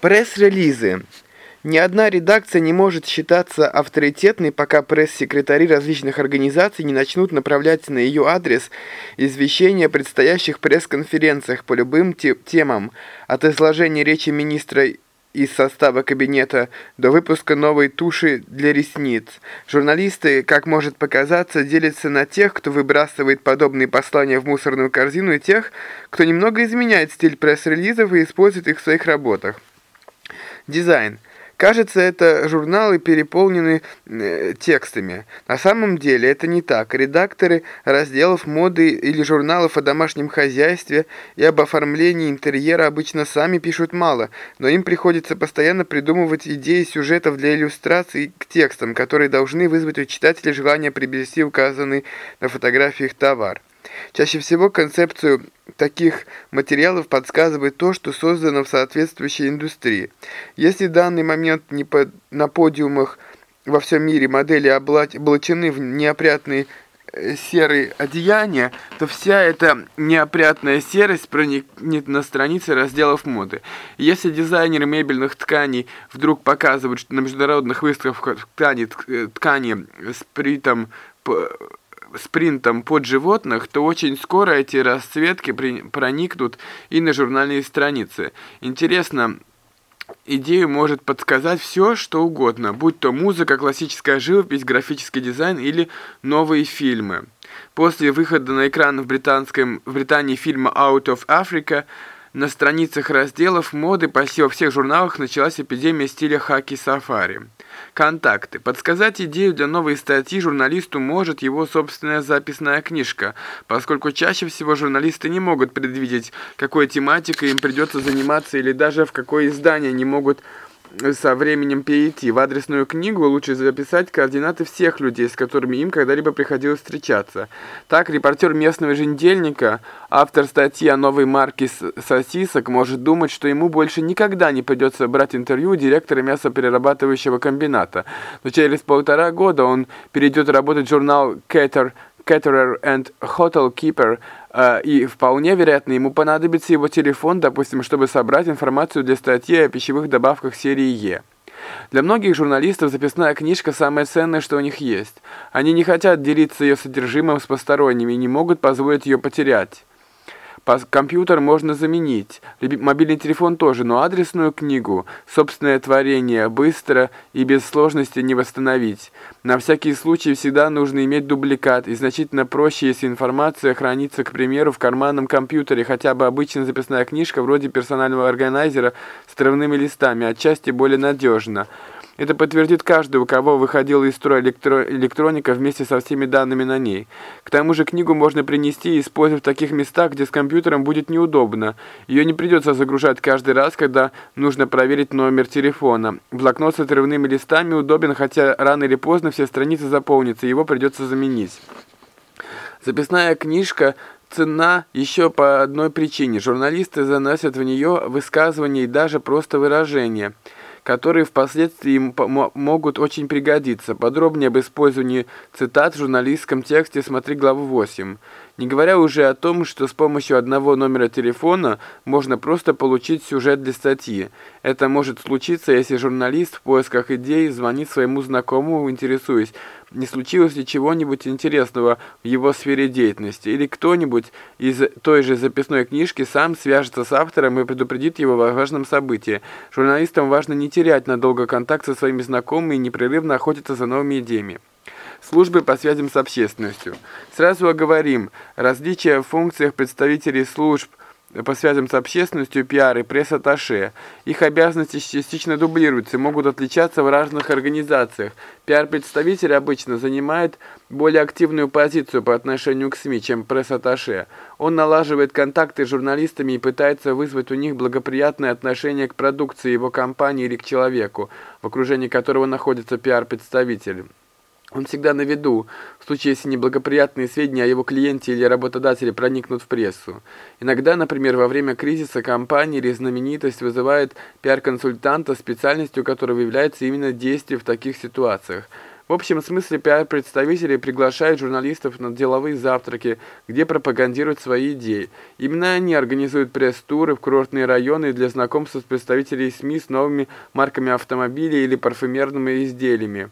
Пресс-релизы. Ни одна редакция не может считаться авторитетной, пока пресс-секретари различных организаций не начнут направлять на ее адрес извещения о предстоящих пресс-конференциях по любым те темам, от изложения речи министра из состава кабинета до выпуска новой туши для ресниц. Журналисты, как может показаться, делятся на тех, кто выбрасывает подобные послания в мусорную корзину, и тех, кто немного изменяет стиль пресс-релизов и использует их в своих работах. Дизайн. Кажется, это журналы переполнены э, текстами. На самом деле это не так. Редакторы разделов моды или журналов о домашнем хозяйстве и об оформлении интерьера обычно сами пишут мало, но им приходится постоянно придумывать идеи сюжетов для иллюстраций к текстам, которые должны вызвать у читателя желание приобрести указанный на фотографиях товар. Чаще всего концепцию таких материалов подсказывает то, что создано в соответствующей индустрии. Если в данный момент не по, на подиумах во всем мире модели облачены в неопрятные э, серые одеяния, то вся эта неопрятная серость проникнет на страницы разделов моды. Если дизайнеры мебельных тканей вдруг показывают что на международных выставках ткани, э, ткани с притом спринтом под животных, то очень скоро эти расцветки проникнут и на журнальные страницы. Интересно, идею может подсказать все, что угодно, будь то музыка, классическая живопись, графический дизайн или новые фильмы. После выхода на экран в, британском, в Британии фильма «Out of Africa» на страницах разделов моды почти во всех журналах началась эпидемия стиля хаки-сафари. Контакты. Подсказать идею для новой статьи журналисту может его собственная записная книжка, поскольку чаще всего журналисты не могут предвидеть, какой тематикой им придется заниматься или даже в какое издание не могут со временем перейти. В адресную книгу лучше записать координаты всех людей, с которыми им когда-либо приходилось встречаться. Так, репортер местного еженедельника, автор статьи о новой марке сосисок, может думать, что ему больше никогда не придется брать интервью директора мясоперерабатывающего комбината. Но через полтора года он перейдет работать в журнал «Cater Caterer and Hotel Keeper, и вполне вероятно ему понадобится его телефон, допустим, чтобы собрать информацию для статьи о пищевых добавках серии Е. Для многих журналистов записная книжка самое ценное, что у них есть. Они не хотят делиться ее содержимым с посторонними и не могут позволить ее потерять. Компьютер можно заменить, мобильный телефон тоже, но адресную книгу, собственное творение, быстро и без сложности не восстановить. На всякий случай всегда нужно иметь дубликат, и значительно проще, если информация хранится, к примеру, в карманном компьютере, хотя бы обычная записная книжка вроде персонального органайзера с травными листами, отчасти более надежно. Это подтвердит каждый, у кого выходила из строя электро электроника вместе со всеми данными на ней. К тому же книгу можно принести и использовать в таких местах, где с компьютером будет неудобно. Ее не придется загружать каждый раз, когда нужно проверить номер телефона. Блокнот с отрывными листами удобен, хотя рано или поздно все страницы заполнятся, его придется заменить. Записная книжка цена еще по одной причине. Журналисты заносят в нее высказывания и даже просто выражения – которые впоследствии могут очень пригодиться. Подробнее об использовании цитат в журналистском тексте смотри главу 8. Не говоря уже о том, что с помощью одного номера телефона можно просто получить сюжет для статьи. Это может случиться, если журналист в поисках идей звонит своему знакомому, интересуясь, не случилось ли чего-нибудь интересного в его сфере деятельности, или кто-нибудь из той же записной книжки сам свяжется с автором и предупредит его о важном событии. Журналистам важно не терять надолго контакт со своими знакомыми и непрерывно охотиться за новыми идеями службы по связям с общественностью. Сразу оговорим, различия в функциях представителей служб по связям с общественностью, пиар и пресс-атташе. Их обязанности частично дублируются и могут отличаться в разных организациях. Пиар-представитель обычно занимает более активную позицию по отношению к СМИ, чем пресс-атташе. Он налаживает контакты с журналистами и пытается вызвать у них благоприятное отношение к продукции его компании или к человеку, в окружении которого находится пиар-представитель. Он всегда на виду, в случае, если неблагоприятные сведения о его клиенте или работодателе проникнут в прессу. Иногда, например, во время кризиса компания или знаменитость вызывает пиар-консультанта, специальностью которого является именно действие в таких ситуациях. В общем смысле пиар-представители приглашают журналистов на деловые завтраки, где пропагандируют свои идеи. Именно они организуют пресс-туры в курортные районы для знакомства с представителями СМИ с новыми марками автомобилей или парфюмерными изделиями.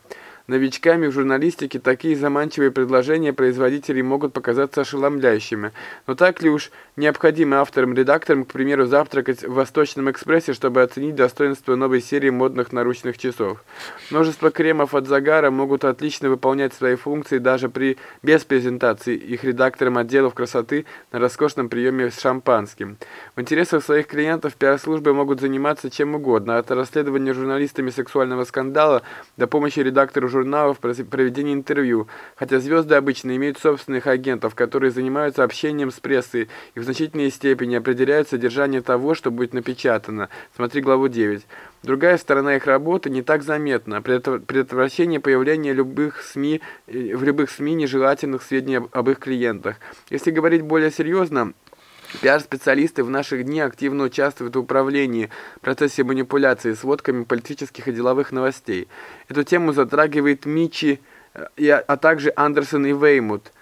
Новичками в журналистике такие заманчивые предложения производителей могут показаться ошеломляющими. Но так ли уж необходимо авторам-редакторам, к примеру, завтракать в Восточном экспрессе, чтобы оценить достоинство новой серии модных наручных часов? Множество кремов от загара могут отлично выполнять свои функции даже при без презентации их редакторам отделов красоты на роскошном приеме с шампанским. В интересах своих клиентов пиар-службы могут заниматься чем угодно, от расследования журналистами сексуального скандала до помощи редактору журналов проведения интервью, хотя звезды обычно имеют собственных агентов, которые занимаются общением с прессой и в значительной степени определяют содержание того, что будет напечатано. Смотри главу 9. Другая сторона их работы не так заметна. Предотвращение появления любых СМИ, э, в любых СМИ нежелательных сведений об их клиентах. Если говорить более серьезно, Пиар-специалисты в наши дни активно участвуют в управлении, процессе манипуляции сводками политических и деловых новостей. Эту тему затрагивает Мичи, э, а также Андерсон и Веймут.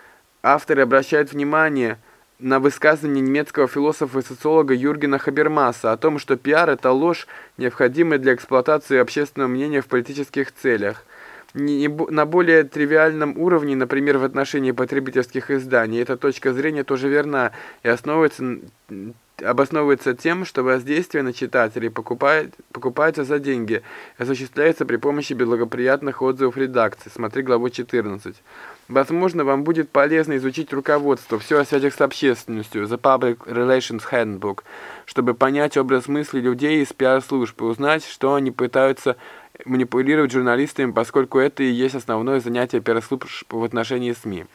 Авторы обращают внимание на высказывание немецкого философа и социолога Юргена Хабермаса о том, что пиар – это ложь, необходимая для эксплуатации общественного мнения в политических целях не, на более тривиальном уровне, например, в отношении потребительских изданий, эта точка зрения тоже верна и основывается, обосновывается тем, что воздействие на читателей покупает, покупается за деньги и осуществляется при помощи благоприятных отзывов редакции. Смотри главу 14. Возможно, вам будет полезно изучить руководство «Все о связях с общественностью» The Public Relations Handbook, чтобы понять образ мысли людей из пиар-служб и узнать, что они пытаются манипулировать журналистами, поскольку это и есть основное занятие пиар-служб в отношении СМИ.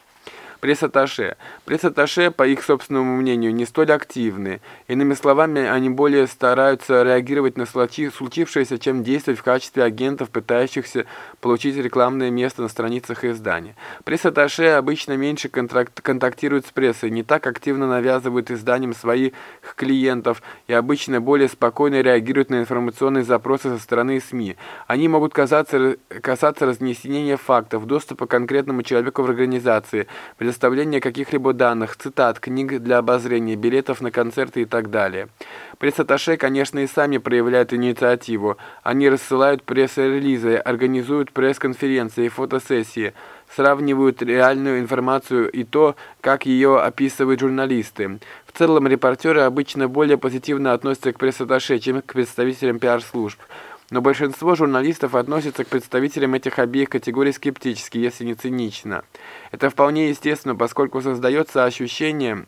Пресс-атташе. Пресс-атташе, по их собственному мнению, не столь активны. Иными словами, они более стараются реагировать на случившееся, чем действовать в качестве агентов, пытающихся получить рекламное место на страницах издания. Пресс-атташе обычно меньше контактируют с прессой, не так активно навязывают изданиям своих клиентов и обычно более спокойно реагируют на информационные запросы со стороны СМИ. Они могут касаться, касаться разнесения фактов, доступа к конкретному человеку в организации, предоставление каких-либо данных, цитат, книг для обозрения, билетов на концерты и так далее. Пресс-атташе, конечно, и сами проявляют инициативу. Они рассылают пресс-релизы, организуют пресс-конференции фотосессии, сравнивают реальную информацию и то, как ее описывают журналисты. В целом, репортеры обычно более позитивно относятся к пресс-атташе, чем к представителям пиар-служб. Но большинство журналистов относятся к представителям этих обеих категорий скептически, если не цинично. Это вполне естественно, поскольку создается ощущение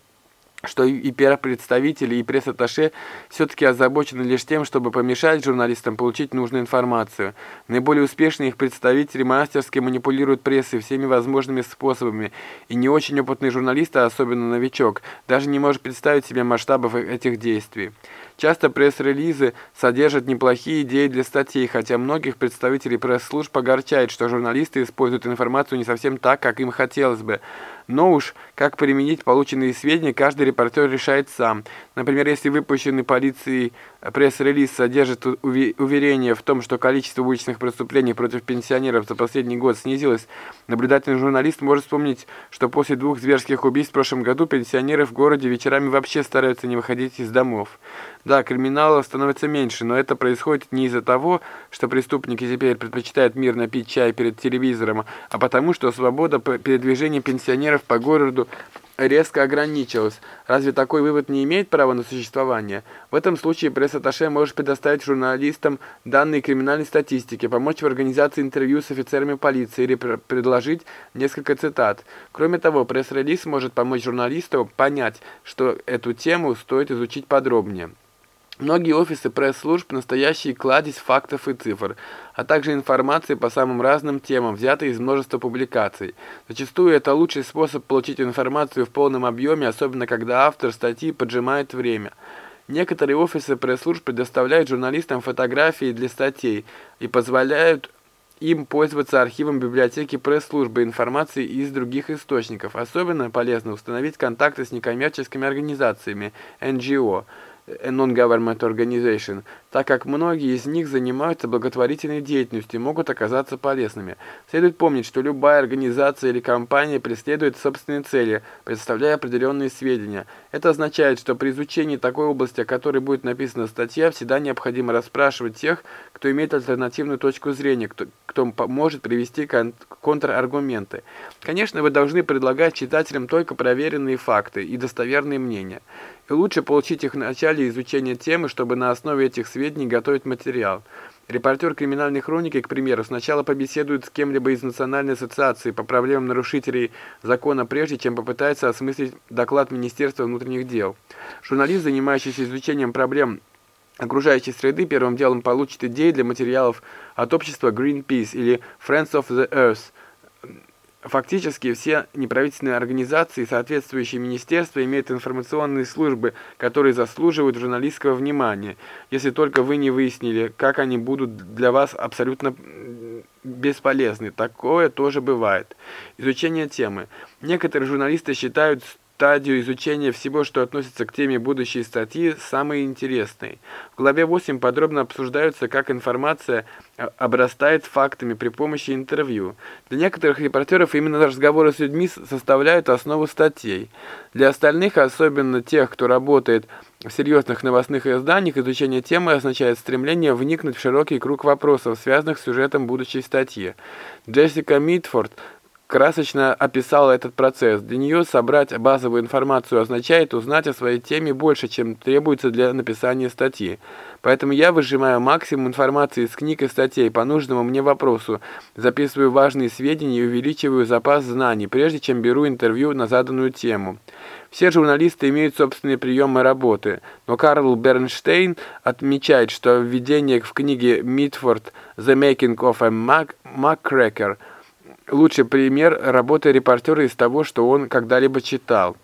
что и пиар-представители, и пресс-атташе все-таки озабочены лишь тем, чтобы помешать журналистам получить нужную информацию. Наиболее успешные их представители мастерски манипулируют прессой всеми возможными способами, и не очень опытный журналист, а особенно новичок, даже не может представить себе масштабов этих действий. Часто пресс-релизы содержат неплохие идеи для статей, хотя многих представителей пресс-служб огорчает, что журналисты используют информацию не совсем так, как им хотелось бы. Но уж как применить полученные сведения, каждый репортер решает сам. Например, если выпущенный полицией пресс-релиз содержит уверение в том, что количество уличных преступлений против пенсионеров за последний год снизилось, наблюдательный журналист может вспомнить, что после двух зверских убийств в прошлом году пенсионеры в городе вечерами вообще стараются не выходить из домов. Да, криминалов становится меньше, но это происходит не из-за того, что преступники теперь предпочитают мирно пить чай перед телевизором, а потому что свобода передвижения пенсионеров по городу резко ограничилась. Разве такой вывод не имеет права на существование? В этом случае пресс-атташе может предоставить журналистам данные криминальной статистики, помочь в организации интервью с офицерами полиции или предложить несколько цитат. Кроме того, пресс-релиз может помочь журналисту понять, что эту тему стоит изучить подробнее. Многие офисы пресс-служб – настоящие кладезь фактов и цифр, а также информации по самым разным темам, взятой из множества публикаций. Зачастую это лучший способ получить информацию в полном объеме, особенно когда автор статьи поджимает время. Некоторые офисы пресс-служб предоставляют журналистам фотографии для статей и позволяют им пользоваться архивом библиотеки пресс-службы информации из других источников. Особенно полезно установить контакты с некоммерческими организациями, NGO, non-government organization, так как многие из них занимаются благотворительной деятельностью и могут оказаться полезными. Следует помнить, что любая организация или компания преследует собственные цели, представляя определенные сведения. Это означает, что при изучении такой области, о которой будет написана статья, всегда необходимо расспрашивать тех, кто имеет альтернативную точку зрения, кто, кто может привести кон контраргументы. Конечно, вы должны предлагать читателям только проверенные факты и достоверные мнения. И лучше получить их в начале изучения темы, чтобы на основе этих сведений готовить материал. Репортер криминальной хроники, к примеру, сначала побеседует с кем-либо из Национальной ассоциации по проблемам нарушителей закона, прежде чем попытается осмыслить доклад Министерства внутренних дел. Журналист, занимающийся изучением проблем окружающей среды, первым делом получит идеи для материалов от общества Greenpeace или Friends of the Earth – Фактически все неправительственные организации и соответствующие министерства имеют информационные службы, которые заслуживают журналистского внимания, если только вы не выяснили, как они будут для вас абсолютно бесполезны. Такое тоже бывает. Изучение темы. Некоторые журналисты считают стадию изучения всего, что относится к теме будущей статьи, самой интересной. В главе 8 подробно обсуждаются, как информация а, обрастает фактами при помощи интервью. Для некоторых репортеров именно разговоры с людьми составляют основу статей. Для остальных, особенно тех, кто работает в серьезных новостных изданиях, изучение темы означает стремление вникнуть в широкий круг вопросов, связанных с сюжетом будущей статьи. Джессика Митфорд красочно описала этот процесс. Для нее собрать базовую информацию означает узнать о своей теме больше, чем требуется для написания статьи. Поэтому я выжимаю максимум информации из книг и статей по нужному мне вопросу, записываю важные сведения и увеличиваю запас знаний, прежде чем беру интервью на заданную тему. Все журналисты имеют собственные приемы работы, но Карл Бернштейн отмечает, что введение в книге Митфорд «The Making of a Mac лучший пример работы репортера из того, что он когда-либо читал.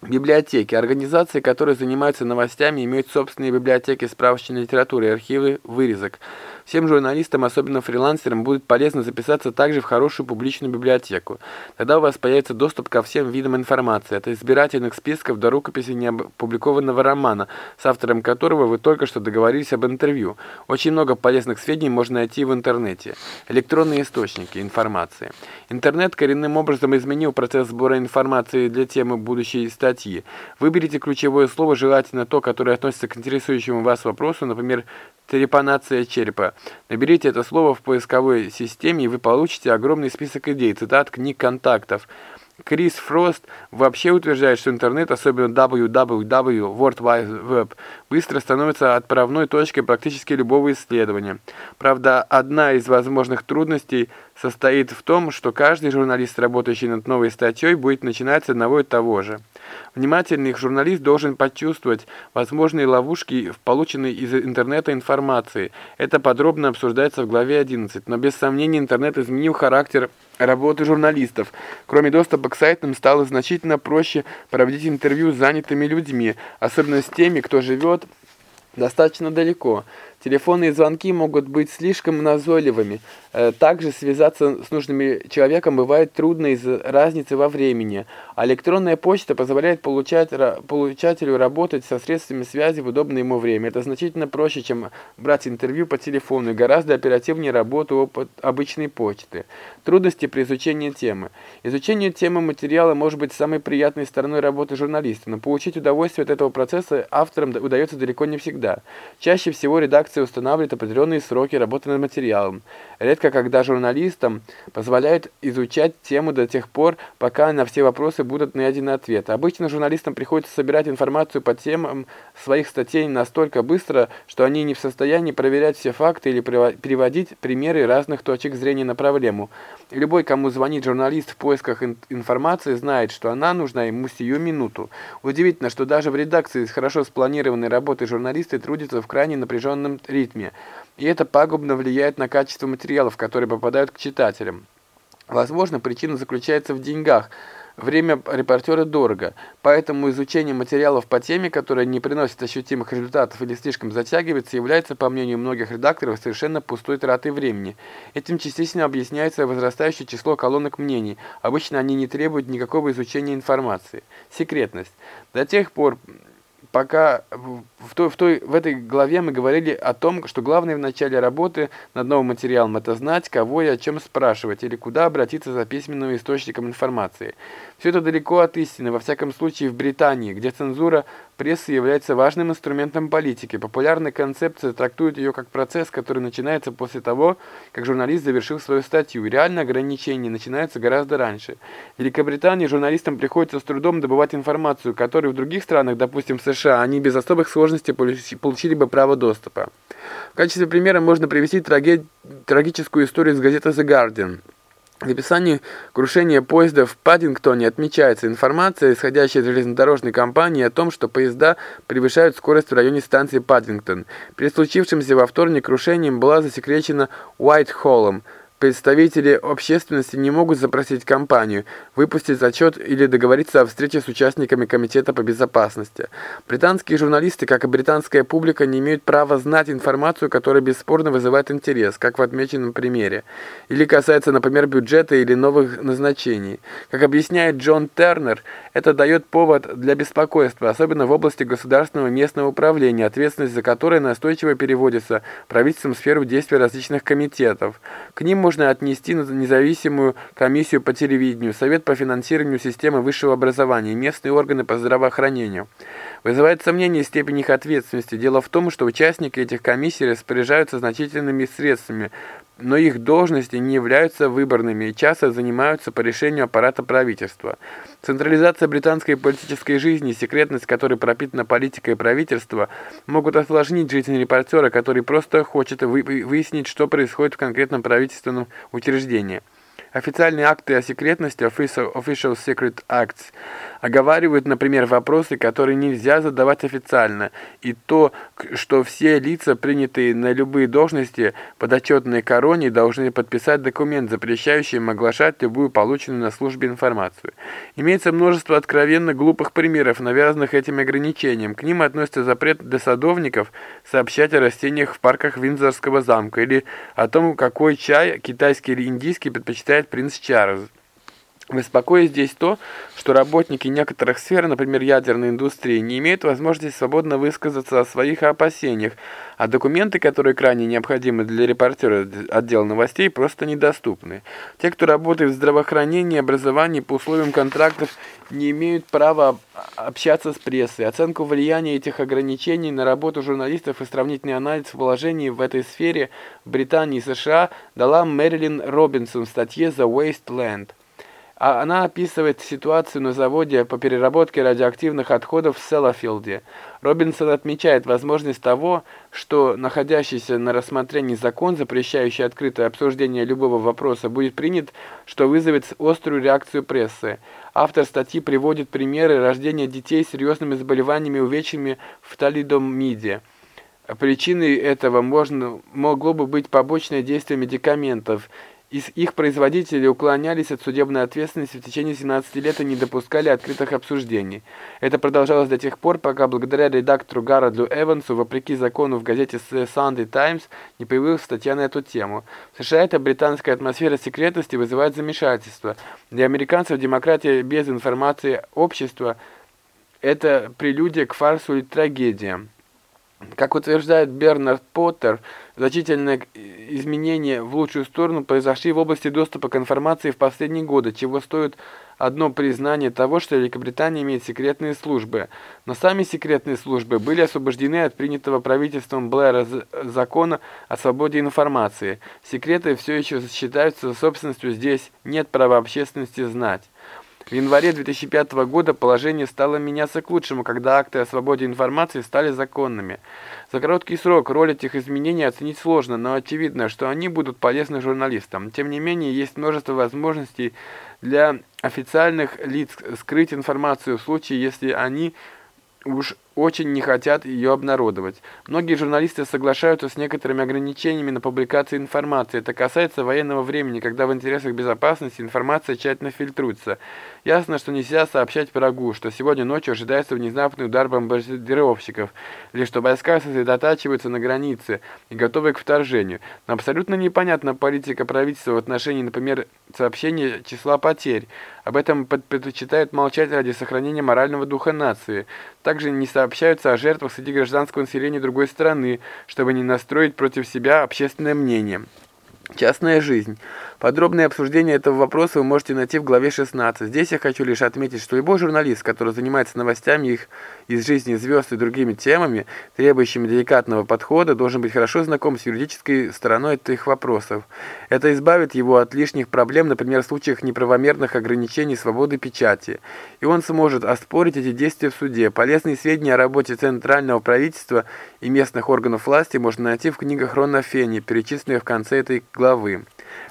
Библиотеки. Организации, которые занимаются новостями, имеют собственные библиотеки справочной литературы архивы вырезок. Всем журналистам, особенно фрилансерам, будет полезно записаться также в хорошую публичную библиотеку. Тогда у вас появится доступ ко всем видам информации, от избирательных списков до рукописи неопубликованного романа, с автором которого вы только что договорились об интервью. Очень много полезных сведений можно найти в интернете. Электронные источники информации. Интернет коренным образом изменил процесс сбора информации для темы будущей статьи. Выберите ключевое слово, желательно то, которое относится к интересующему вас вопросу, например, трепанация черепа. Наберите это слово в поисковой системе, и вы получите огромный список идей, цитат, книг, контактов. Крис Фрост вообще утверждает, что интернет, особенно www, World Wide Web, быстро становится отправной точкой практически любого исследования. Правда, одна из возможных трудностей состоит в том, что каждый журналист, работающий над новой статьей, будет начинать с одного и того же. Внимательный журналист должен почувствовать возможные ловушки в полученной из интернета информации. Это подробно обсуждается в главе 11. Но без сомнения интернет изменил характер работы журналистов. Кроме доступа к сайтам, стало значительно проще проводить интервью с занятыми людьми, особенно с теми, кто живет достаточно далеко. Телефонные звонки могут быть слишком назойливыми. Э, также связаться с нужным человеком бывает трудно из-за разницы во времени. А электронная почта позволяет получать, получателю работать со средствами связи в удобное ему время. Это значительно проще, чем брать интервью по телефону и гораздо оперативнее работу обычной почты. Трудности при изучении темы. Изучение темы материала может быть самой приятной стороной работы журналиста, но получить удовольствие от этого процесса авторам удается далеко не всегда. Чаще всего редактор редакция устанавливает определенные сроки работы над материалом. Редко когда журналистам позволяют изучать тему до тех пор, пока на все вопросы будут найдены ответы. Обычно журналистам приходится собирать информацию по темам своих статей настолько быстро, что они не в состоянии проверять все факты или переводить примеры разных точек зрения на проблему. Любой, кому звонит журналист в поисках информации, знает, что она нужна ему сию минуту. Удивительно, что даже в редакции с хорошо спланированной работой журналисты трудятся в крайне напряженном ритме, и это пагубно влияет на качество материалов, которые попадают к читателям. Возможно, причина заключается в деньгах. Время репортера дорого, поэтому изучение материалов по теме, которая не приносит ощутимых результатов или слишком затягивается, является, по мнению многих редакторов, совершенно пустой тратой времени. Этим частично объясняется возрастающее число колонок мнений. Обычно они не требуют никакого изучения информации. Секретность. До тех пор, пока в, той, в, той, в этой главе мы говорили о том, что главное в начале работы над новым материалом – это знать, кого и о чем спрашивать, или куда обратиться за письменным источником информации. Все это далеко от истины, во всяком случае в Британии, где цензура прессы является важным инструментом политики. Популярная концепция трактует ее как процесс, который начинается после того, как журналист завершил свою статью. Реально ограничения начинаются гораздо раньше. В Великобритании журналистам приходится с трудом добывать информацию, которую в других странах, допустим в США, они без особых сложностей получили бы право доступа. В качестве примера можно привести траги... трагическую историю из газеты The Guardian. В описании крушения поезда в Паддингтоне отмечается информация, исходящая из железнодорожной компании, о том, что поезда превышают скорость в районе станции Паддингтон. При случившемся во вторник крушением была засекречена Уайт-Холлом, Представители общественности не могут запросить компанию, выпустить отчет или договориться о встрече с участниками Комитета по безопасности. Британские журналисты, как и британская публика, не имеют права знать информацию, которая бесспорно вызывает интерес, как в отмеченном примере, или касается, например, бюджета или новых назначений. Как объясняет Джон Тернер, это дает повод для беспокойства, особенно в области государственного местного управления, ответственность за которое настойчиво переводится правительством в сферу действия различных комитетов. К ним можно отнести на независимую комиссию по телевидению, Совет по финансированию системы высшего образования, местные органы по здравоохранению. Вызывает сомнение степень их ответственности. Дело в том, что участники этих комиссий распоряжаются значительными средствами, но их должности не являются выборными и часто занимаются по решению аппарата правительства. Централизация британской политической жизни, секретность которой пропитана политикой правительства, могут осложнить жизнь репортера, который просто хочет выяснить, что происходит в конкретном правительственном учреждении. Официальные акты о секретности, Official, Secret Acts, оговаривают, например, вопросы, которые нельзя задавать официально, и то, что все лица, принятые на любые должности, подотчетные короне, должны подписать документ, запрещающий им оглашать любую полученную на службе информацию. Имеется множество откровенно глупых примеров, навязанных этим ограничением. К ним относится запрет для садовников сообщать о растениях в парках Виндзорского замка, или о том, какой чай, китайский или индийский, предпочитает принц Чарльз. Беспокоит здесь то, что работники некоторых сфер, например, ядерной индустрии, не имеют возможности свободно высказаться о своих опасениях, а документы, которые крайне необходимы для репортера отдела новостей, просто недоступны. Те, кто работает в здравоохранении, образовании по условиям контрактов, не имеют права общаться с прессой. Оценку влияния этих ограничений на работу журналистов и сравнительный анализ положений в этой сфере в Британии и США дала Мэрилин Робинсон в статье «The Wasteland». А она описывает ситуацию на заводе по переработке радиоактивных отходов в Селлафилде. Робинсон отмечает возможность того, что находящийся на рассмотрении закон, запрещающий открытое обсуждение любого вопроса, будет принят, что вызовет острую реакцию прессы. Автор статьи приводит примеры рождения детей с серьезными заболеваниями и увечьями в талидомиде. Причиной этого можно, могло бы быть побочное действие медикаментов – из их производители уклонялись от судебной ответственности в течение 17 лет и не допускали открытых обсуждений. Это продолжалось до тех пор, пока благодаря редактору Гарольду Эвансу, вопреки закону в газете Sunday Times, не появилась статья на эту тему. В США эта британская атмосфера секретности вызывает замешательство. Для американцев демократия без информации общества – это прелюдия к фарсу или трагедиям. Как утверждает Бернард Поттер, значительные изменения в лучшую сторону произошли в области доступа к информации в последние годы, чего стоит одно признание того, что Великобритания имеет секретные службы. Но сами секретные службы были освобождены от принятого правительством Блэра закона о свободе информации. Секреты все еще считаются собственностью, здесь нет права общественности знать. В январе 2005 года положение стало меняться к лучшему, когда акты о свободе информации стали законными. За короткий срок роль этих изменений оценить сложно, но очевидно, что они будут полезны журналистам. Тем не менее, есть множество возможностей для официальных лиц скрыть информацию в случае, если они уж очень не хотят ее обнародовать. Многие журналисты соглашаются с некоторыми ограничениями на публикацию информации. Это касается военного времени, когда в интересах безопасности информация тщательно фильтруется. Ясно, что нельзя сообщать врагу, что сегодня ночью ожидается внезапный удар бомбардировщиков, или что войска сосредотачиваются на границе и готовы к вторжению. Но абсолютно непонятна политика правительства в отношении, например, сообщения числа потерь. Об этом предпочитают молчать ради сохранения морального духа нации. Также не, со сообщаются о жертвах среди гражданского населения другой страны, чтобы не настроить против себя общественное мнение. Частная жизнь. Подробное обсуждение этого вопроса вы можете найти в главе 16. Здесь я хочу лишь отметить, что любой журналист, который занимается новостями их из жизни звезд и другими темами, требующими деликатного подхода, должен быть хорошо знаком с юридической стороной этих вопросов. Это избавит его от лишних проблем, например, в случаях неправомерных ограничений свободы печати. И он сможет оспорить эти действия в суде. Полезные сведения о работе Центрального правительства и местных органов власти можно найти в книгах Рона Фенни, перечисленных в конце этой главы.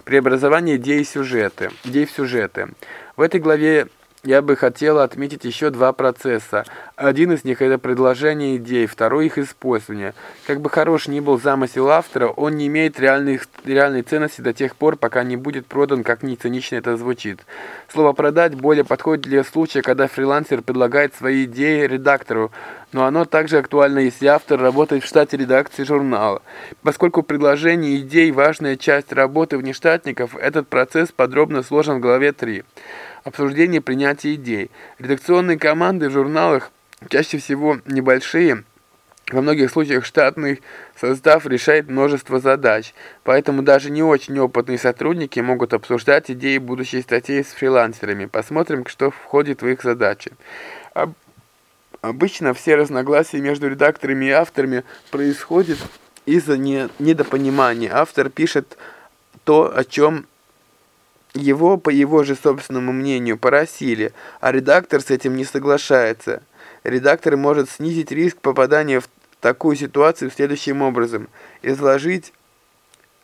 Преобразование идей, сюжеты, идей в сюжеты. В этой главе я бы хотела отметить еще два процесса. Один из них – это предложение идей, второй – их использование. Как бы хорош ни был замысел автора, он не имеет реальной, реальной ценности до тех пор, пока не будет продан, как ни цинично это звучит. Слово «продать» более подходит для случая, когда фрилансер предлагает свои идеи редактору, но оно также актуально, если автор работает в штате редакции журнала. Поскольку предложение идей – важная часть работы внештатников, этот процесс подробно сложен в главе 3 обсуждение принятия идей. Редакционные команды в журналах чаще всего небольшие, во многих случаях штатный состав решает множество задач, поэтому даже не очень опытные сотрудники могут обсуждать идеи будущей статьи с фрилансерами. Посмотрим, что входит в их задачи. Обычно все разногласия между редакторами и авторами происходят из-за недопонимания. Автор пишет то, о чем его, по его же собственному мнению, поросили, а редактор с этим не соглашается. Редактор может снизить риск попадания в такую ситуацию следующим образом. Изложить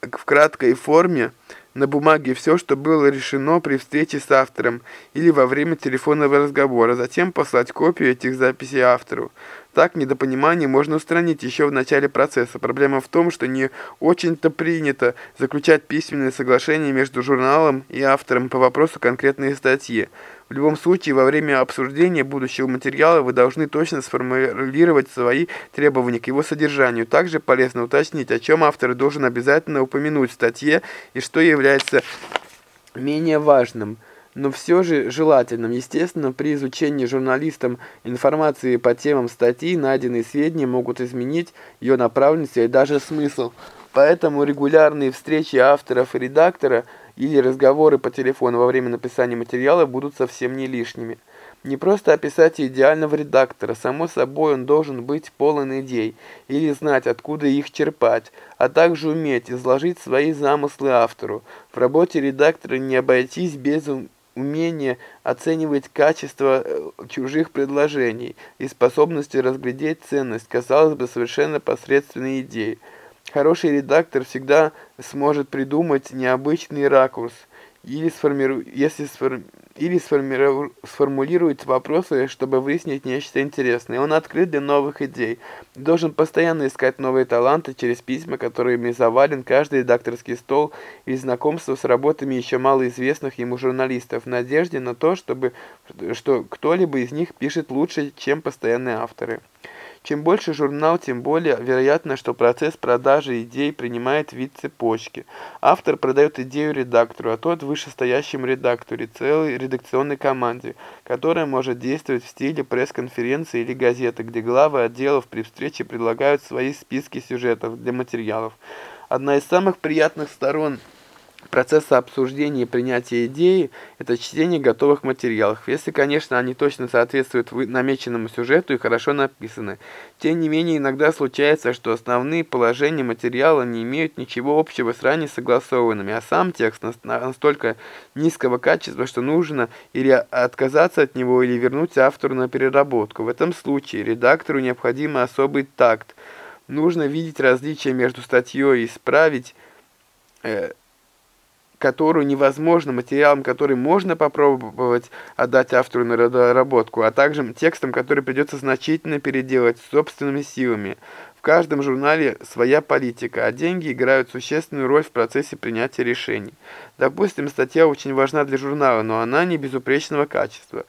в краткой форме на бумаге все, что было решено при встрече с автором или во время телефонного разговора, затем послать копию этих записей автору. Так недопонимание можно устранить еще в начале процесса. Проблема в том, что не очень-то принято заключать письменные соглашения между журналом и автором по вопросу конкретной статьи. В любом случае, во время обсуждения будущего материала вы должны точно сформулировать свои требования к его содержанию. Также полезно уточнить, о чем автор должен обязательно упомянуть в статье и что является менее важным – но все же желательным. Естественно, при изучении журналистам информации по темам статьи найденные сведения могут изменить ее направленность и даже смысл. Поэтому регулярные встречи авторов и редактора или разговоры по телефону во время написания материала будут совсем не лишними. Не просто описать идеального редактора, само собой он должен быть полон идей или знать, откуда их черпать, а также уметь изложить свои замыслы автору. В работе редактора не обойтись без умение оценивать качество э, чужих предложений и способности разглядеть ценность, казалось бы, совершенно посредственной идеи. Хороший редактор всегда сможет придумать необычный ракурс, или, сформиру... если сформ... или сформиру... сформулирует вопросы, чтобы выяснить нечто интересное. Он открыт для новых идей. Должен постоянно искать новые таланты через письма, которыми завален каждый редакторский стол и знакомство с работами еще малоизвестных ему журналистов в надежде на то, чтобы... что кто-либо из них пишет лучше, чем постоянные авторы. Чем больше журнал, тем более вероятно, что процесс продажи идей принимает вид цепочки. Автор продает идею редактору, а тот вышестоящему редактору, целой редакционной команде, которая может действовать в стиле пресс-конференции или газеты, где главы отделов при встрече предлагают свои списки сюжетов для материалов. Одна из самых приятных сторон – процесса обсуждения и принятия идеи – это чтение готовых материалов, если, конечно, они точно соответствуют намеченному сюжету и хорошо написаны. Тем не менее, иногда случается, что основные положения материала не имеют ничего общего с ранее согласованными, а сам текст настолько низкого качества, что нужно или отказаться от него, или вернуть автору на переработку. В этом случае редактору необходим особый такт. Нужно видеть различия между статьей и исправить э, которую невозможно, материалом, который можно попробовать отдать автору на доработку, а также текстом, который придется значительно переделать собственными силами. В каждом журнале своя политика, а деньги играют существенную роль в процессе принятия решений. Допустим, статья очень важна для журнала, но она не безупречного качества.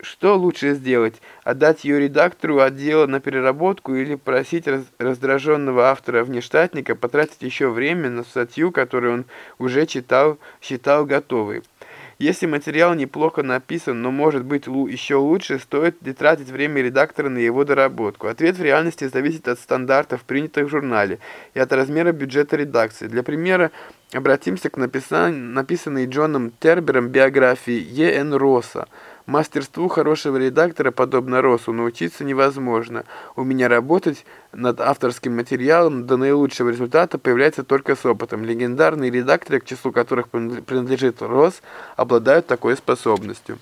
Что лучше сделать? Отдать ее редактору отдела на переработку или просить раз раздраженного автора-внештатника потратить еще время на статью, которую он уже читал, считал готовой? Если материал неплохо написан, но может быть еще лучше, стоит ли тратить время редактора на его доработку? Ответ в реальности зависит от стандартов, принятых в журнале, и от размера бюджета редакции. Для примера обратимся к написанной Джоном Тербером биографии Е.Н. Росса. Мастерству хорошего редактора, подобно Росу, научиться невозможно. У меня работать над авторским материалом до наилучшего результата появляется только с опытом. Легендарные редакторы, к числу которых принадлежит Рос, обладают такой способностью.